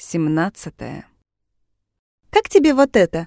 Семнадцатое. «Как тебе вот это?»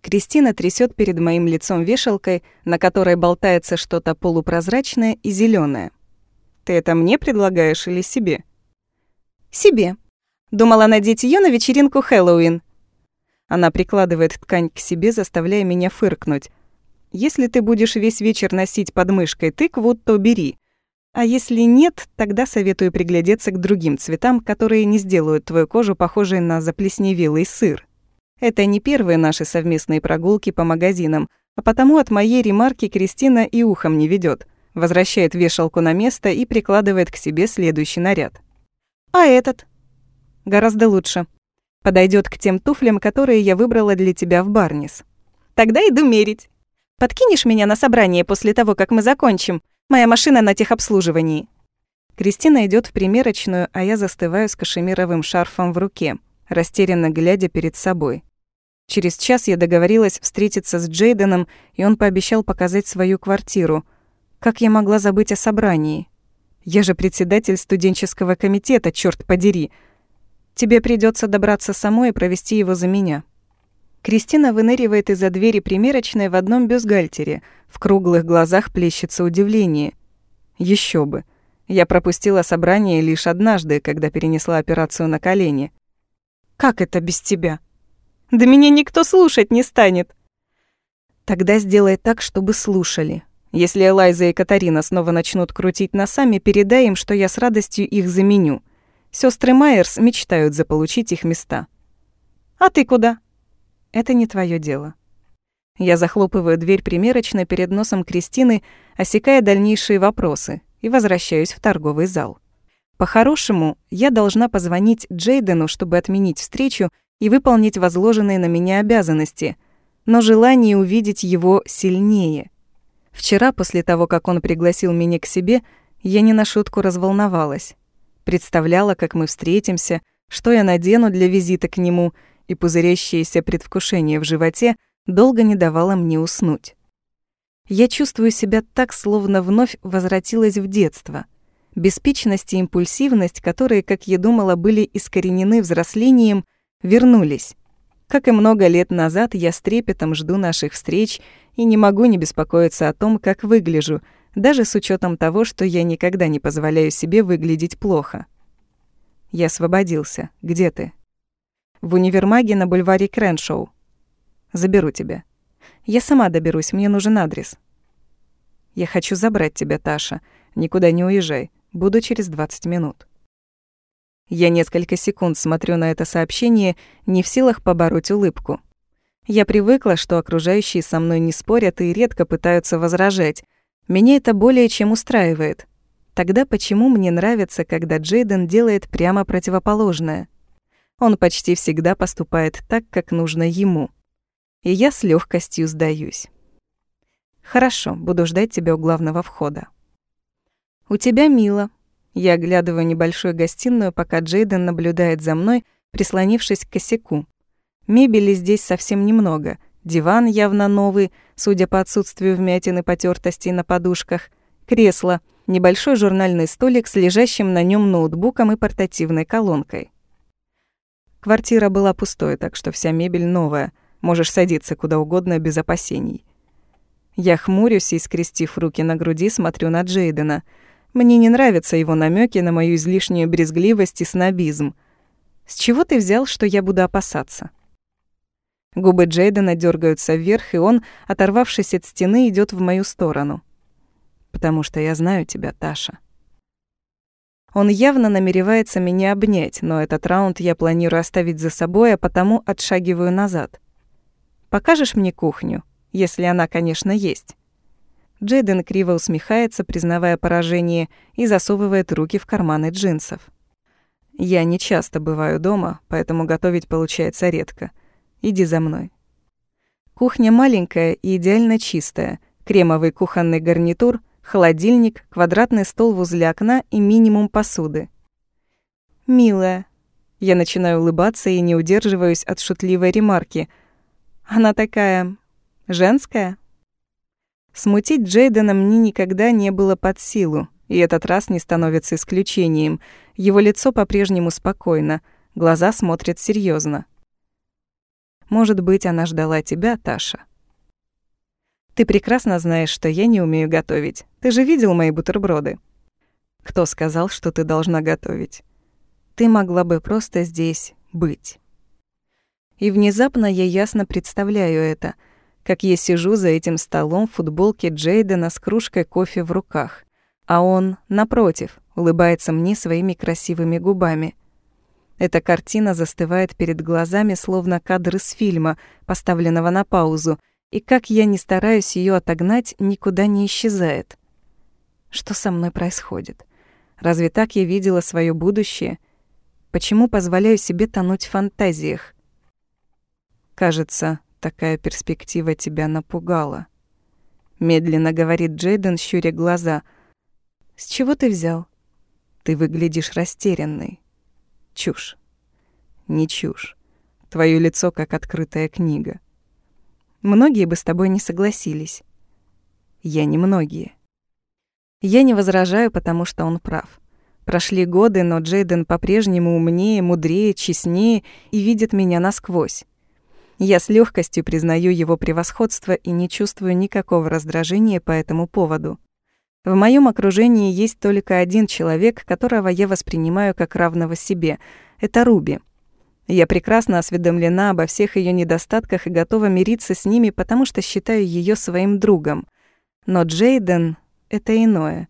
Кристина трясет перед моим лицом вешалкой, на которой болтается что-то полупрозрачное и зеленое. «Ты это мне предлагаешь или себе?» «Себе. Думала надеть ее на вечеринку Хэллоуин». Она прикладывает ткань к себе, заставляя меня фыркнуть. «Если ты будешь весь вечер носить под мышкой тыкву, то бери. А если нет, тогда советую приглядеться к другим цветам, которые не сделают твою кожу похожей на заплесневелый сыр. Это не первые наши совместные прогулки по магазинам, а потому от моей ремарки Кристина и ухом не ведет, возвращает вешалку на место и прикладывает к себе следующий наряд. А этот? Гораздо лучше. Подойдет к тем туфлям, которые я выбрала для тебя в Барнис. Тогда иду мерить. Подкинешь меня на собрание после того, как мы закончим? Моя машина на техобслуживании». Кристина идет в примерочную, а я застываю с кашемировым шарфом в руке, растерянно глядя перед собой. Через час я договорилась встретиться с Джейденом, и он пообещал показать свою квартиру. Как я могла забыть о собрании? Я же председатель студенческого комитета, черт подери. Тебе придется добраться самой и провести его за меня. Кристина выныривает из-за двери примерочной в одном бюстгальтере. В круглых глазах плещется удивление. Еще бы. Я пропустила собрание лишь однажды, когда перенесла операцию на колени. «Как это без тебя?» «Да меня никто слушать не станет!» «Тогда сделай так, чтобы слушали. Если Элайза и Катарина снова начнут крутить носами, передай им, что я с радостью их заменю. Сестры Майерс мечтают заполучить их места». «А ты куда?» Это не твое дело. Я захлопываю дверь примерочной перед носом Кристины, осекая дальнейшие вопросы, и возвращаюсь в торговый зал. По-хорошему, я должна позвонить Джейдену, чтобы отменить встречу и выполнить возложенные на меня обязанности, но желание увидеть его сильнее. Вчера, после того, как он пригласил меня к себе, я не на шутку разволновалась. Представляла, как мы встретимся, что я надену для визита к нему — и пузырящееся предвкушение в животе долго не давало мне уснуть. Я чувствую себя так, словно вновь возвратилась в детство. Беспечность и импульсивность, которые, как я думала, были искоренены взрослением, вернулись. Как и много лет назад, я с трепетом жду наших встреч и не могу не беспокоиться о том, как выгляжу, даже с учетом того, что я никогда не позволяю себе выглядеть плохо. Я освободился. Где ты? В универмаге на бульваре Креншоу. Заберу тебя. Я сама доберусь, мне нужен адрес. Я хочу забрать тебя, Таша. Никуда не уезжай. Буду через 20 минут. Я несколько секунд смотрю на это сообщение, не в силах побороть улыбку. Я привыкла, что окружающие со мной не спорят и редко пытаются возражать. Меня это более чем устраивает. Тогда почему мне нравится, когда Джейден делает прямо противоположное? Он почти всегда поступает так, как нужно ему. И я с легкостью сдаюсь. Хорошо, буду ждать тебя у главного входа. У тебя мило. Я оглядываю небольшую гостиную, пока Джейден наблюдает за мной, прислонившись к косяку. Мебели здесь совсем немного. Диван явно новый, судя по отсутствию вмятин и потертостей на подушках. Кресло, небольшой журнальный столик с лежащим на нем ноутбуком и портативной колонкой. Квартира была пустой, так что вся мебель новая. Можешь садиться куда угодно без опасений. Я хмурюсь и, скрестив руки на груди, смотрю на Джейдена. Мне не нравятся его намеки на мою излишнюю брезгливость и снобизм. С чего ты взял, что я буду опасаться? Губы Джейдена дергаются вверх, и он, оторвавшись от стены, идет в мою сторону. «Потому что я знаю тебя, Таша». Он явно намеревается меня обнять, но этот раунд я планирую оставить за собой, а потому отшагиваю назад. «Покажешь мне кухню? Если она, конечно, есть». Джейден криво усмехается, признавая поражение, и засовывает руки в карманы джинсов. «Я не часто бываю дома, поэтому готовить получается редко. Иди за мной». Кухня маленькая и идеально чистая. Кремовый кухонный гарнитур, холодильник, квадратный стол возле окна и минимум посуды. «Милая». Я начинаю улыбаться и не удерживаюсь от шутливой ремарки. «Она такая... женская?» Смутить Джейдена мне никогда не было под силу, и этот раз не становится исключением. Его лицо по-прежнему спокойно, Глаза смотрят серьезно. Может быть, она ждала тебя, Таша. Ты прекрасно знаешь, что я не умею готовить. Ты же видел мои бутерброды. Кто сказал, что ты должна готовить? Ты могла бы просто здесь быть. И внезапно я ясно представляю это, как я сижу за этим столом в футболке Джейдена с кружкой кофе в руках, а он, напротив, улыбается мне своими красивыми губами. Эта картина застывает перед глазами, словно кадр из фильма, поставленного на паузу, и как я не стараюсь ее отогнать, никуда не исчезает. Что со мной происходит? Разве так я видела свое будущее? Почему позволяю себе тонуть в фантазиях? Кажется, такая перспектива тебя напугала. Медленно говорит Джейден, щуря глаза. С чего ты взял? Ты выглядишь растерянной. Чушь. Не чушь. Твое лицо как открытая книга. Многие бы с тобой не согласились. Я не многие. Я не возражаю, потому что он прав. Прошли годы, но Джейден по-прежнему умнее, мудрее, честнее и видит меня насквозь. Я с легкостью признаю его превосходство и не чувствую никакого раздражения по этому поводу. В моем окружении есть только один человек, которого я воспринимаю как равного себе. Это Руби. Я прекрасно осведомлена обо всех ее недостатках и готова мириться с ними, потому что считаю ее своим другом. Но Джейден — это иное.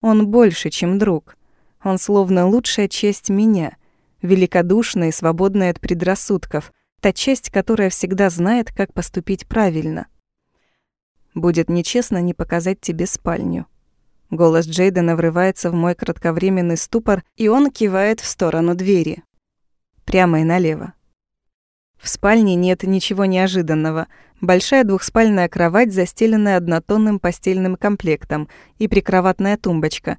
Он больше, чем друг. Он словно лучшая часть меня, великодушная и свободная от предрассудков, Та часть, которая всегда знает, как поступить правильно. Будет нечестно не показать тебе спальню. Голос Джейдена врывается в мой кратковременный ступор, и он кивает в сторону двери. Прямо и налево. В спальне нет ничего неожиданного. Большая двухспальная кровать, застеленная однотонным постельным комплектом, и прикроватная тумбочка.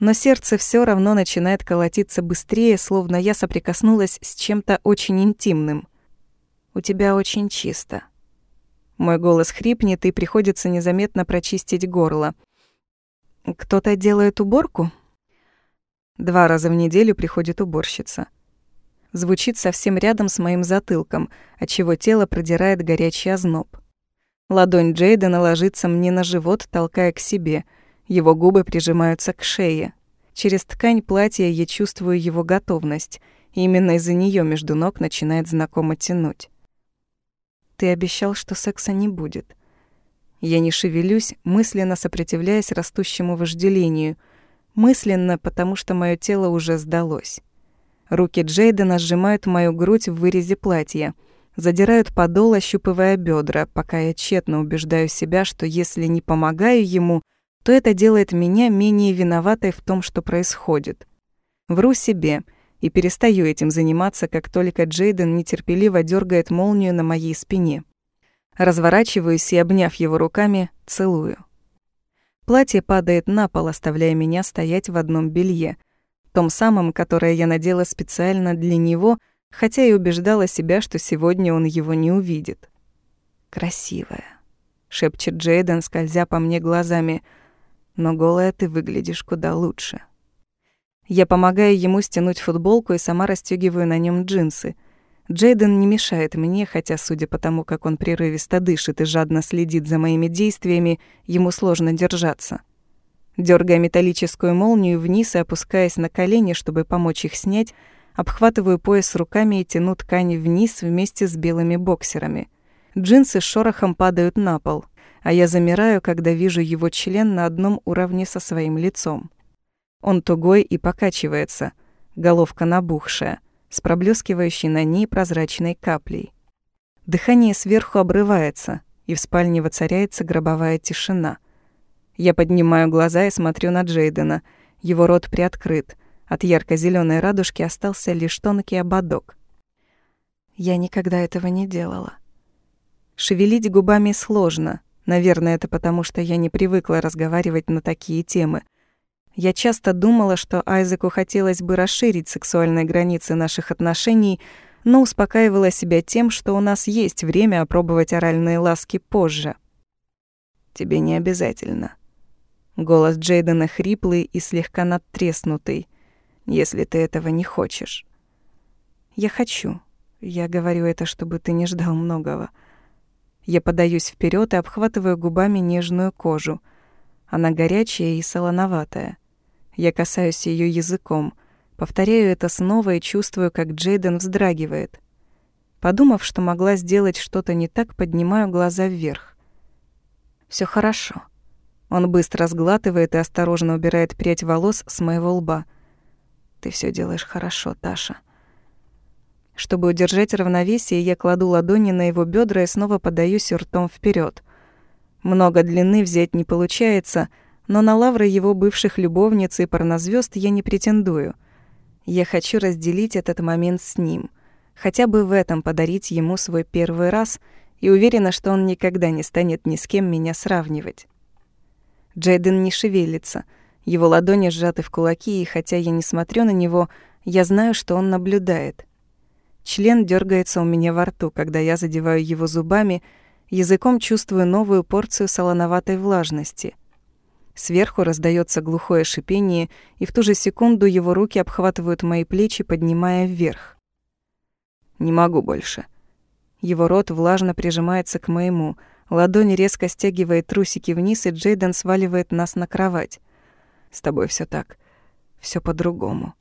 Но сердце все равно начинает колотиться быстрее, словно я соприкоснулась с чем-то очень интимным. У тебя очень чисто. Мой голос хрипнет, и приходится незаметно прочистить горло. Кто-то делает уборку? Два раза в неделю приходит уборщица. Звучит совсем рядом с моим затылком, отчего тело продирает горячий озноб. Ладонь Джейдена ложится мне на живот, толкая к себе. Его губы прижимаются к шее. Через ткань платья я чувствую его готовность, и именно из-за нее между ног начинает знакомо тянуть. Ты обещал, что секса не будет. Я не шевелюсь, мысленно сопротивляясь растущему вожделению. Мысленно, потому что мое тело уже сдалось. Руки Джейдена сжимают мою грудь в вырезе платья, задирают подол, ощупывая бедра, пока я тщетно убеждаю себя, что если не помогаю ему, то это делает меня менее виноватой в том, что происходит. Вру себе — и перестаю этим заниматься, как только Джейден нетерпеливо дергает молнию на моей спине. Разворачиваюсь и, обняв его руками, целую. Платье падает на пол, оставляя меня стоять в одном белье, том самом, которое я надела специально для него, хотя и убеждала себя, что сегодня он его не увидит. «Красивая», — шепчет Джейден, скользя по мне глазами, «но голая ты выглядишь куда лучше». Я помогаю ему стянуть футболку и сама расстёгиваю на нем джинсы. Джейден не мешает мне, хотя, судя по тому, как он прерывисто дышит и жадно следит за моими действиями, ему сложно держаться. Дёргая металлическую молнию вниз и опускаясь на колени, чтобы помочь их снять, обхватываю пояс руками и тяну ткань вниз вместе с белыми боксерами. Джинсы с шорохом падают на пол, а я замираю, когда вижу его член на одном уровне со своим лицом. Он тугой и покачивается, головка набухшая, с проблескивающей на ней прозрачной каплей. Дыхание сверху обрывается, и в спальне воцаряется гробовая тишина. Я поднимаю глаза и смотрю на Джейдена. Его рот приоткрыт. От ярко зеленой радужки остался лишь тонкий ободок. Я никогда этого не делала. Шевелить губами сложно. Наверное, это потому, что я не привыкла разговаривать на такие темы. Я часто думала, что Айзеку хотелось бы расширить сексуальные границы наших отношений, но успокаивала себя тем, что у нас есть время опробовать оральные ласки позже. «Тебе не обязательно». Голос Джейдена хриплый и слегка надтреснутый, если ты этого не хочешь. Я хочу. Я говорю это, чтобы ты не ждал многого. Я подаюсь вперед и обхватываю губами нежную кожу. Она горячая и солоноватая. Я касаюсь ее языком, повторяю это снова и чувствую, как Джейден вздрагивает. Подумав, что могла сделать что-то не так, поднимаю глаза вверх. Все хорошо. Он быстро сглатывает и осторожно убирает прядь волос с моего лба. Ты все делаешь хорошо, Таша. Чтобы удержать равновесие, я кладу ладони на его бедра и снова подаюсь ртом вперед. Много длины взять не получается, но на лавры его бывших любовниц и порнозвезд я не претендую. Я хочу разделить этот момент с ним, хотя бы в этом подарить ему свой первый раз и уверена, что он никогда не станет ни с кем меня сравнивать. Джейден не шевелится. Его ладони сжаты в кулаки, и хотя я не смотрю на него, я знаю, что он наблюдает — Член дергается у меня во рту, когда я задеваю его зубами, языком чувствую новую порцию солоноватой влажности. Сверху раздается глухое шипение, и в ту же секунду его руки обхватывают мои плечи, поднимая вверх. Не могу больше. Его рот влажно прижимается к моему, ладонь резко стягивает трусики вниз, и Джейден сваливает нас на кровать. С тобой все так, все по-другому.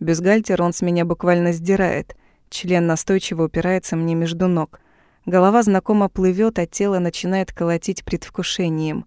Бюстгальтер он с меня буквально сдирает — Член настойчиво упирается мне между ног. Голова знакомо плывет, а тело начинает колотить предвкушением.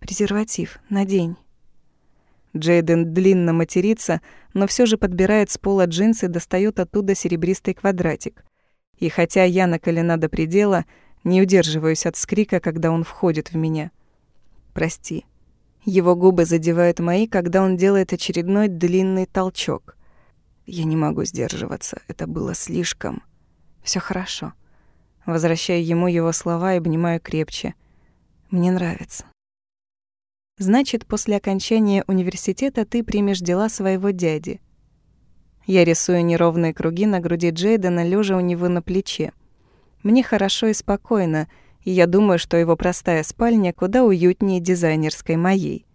«Презерватив, надень». Джейден длинно матерится, но все же подбирает с пола джинсы и достает оттуда серебристый квадратик. И хотя я наколена до предела, не удерживаюсь от скрика, когда он входит в меня. «Прости». Его губы задевают мои, когда он делает очередной длинный толчок. Я не могу сдерживаться, это было слишком. Все хорошо. Возвращаю ему его слова и обнимаю крепче. Мне нравится. Значит, после окончания университета ты примешь дела своего дяди. Я рисую неровные круги на груди Джейдена, лежа у него на плече. Мне хорошо и спокойно, и я думаю, что его простая спальня куда уютнее дизайнерской моей.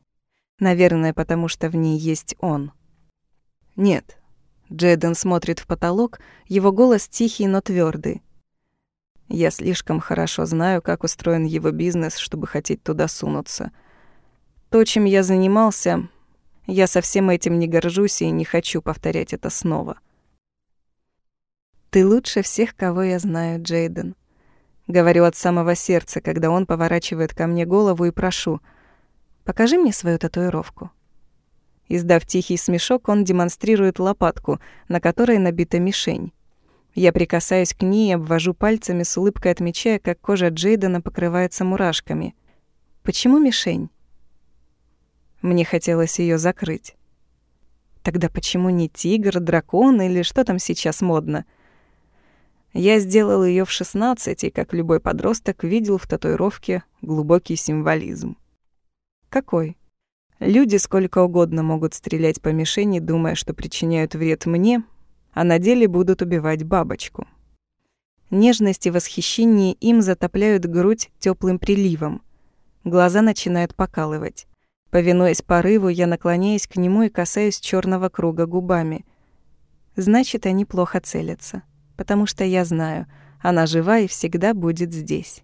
Наверное, потому что в ней есть он. Нет, Джейден смотрит в потолок, его голос тихий, но твердый. Я слишком хорошо знаю, как устроен его бизнес, чтобы хотеть туда сунуться. То, чем я занимался, я со всем этим не горжусь и не хочу повторять это снова. Ты лучше всех, кого я знаю, Джейден. Говорю от самого сердца, когда он поворачивает ко мне голову и прошу: "Покажи мне свою татуировку". Издав тихий смешок, он демонстрирует лопатку, на которой набита мишень. Я прикасаюсь к ней и обвожу пальцами с улыбкой, отмечая, как кожа Джейдена покрывается мурашками. Почему мишень? Мне хотелось ее закрыть. Тогда почему не тигр, дракон или что там сейчас модно? Я сделал ее в 16, и, как любой подросток, видел в татуировке глубокий символизм. Какой? Люди сколько угодно могут стрелять по мишени, думая, что причиняют вред мне, а на деле будут убивать бабочку. Нежность и восхищение им затопляют грудь теплым приливом. Глаза начинают покалывать. Повинуясь порыву, я наклоняюсь к нему и касаюсь черного круга губами. Значит, они плохо целятся, потому что я знаю, она жива и всегда будет здесь.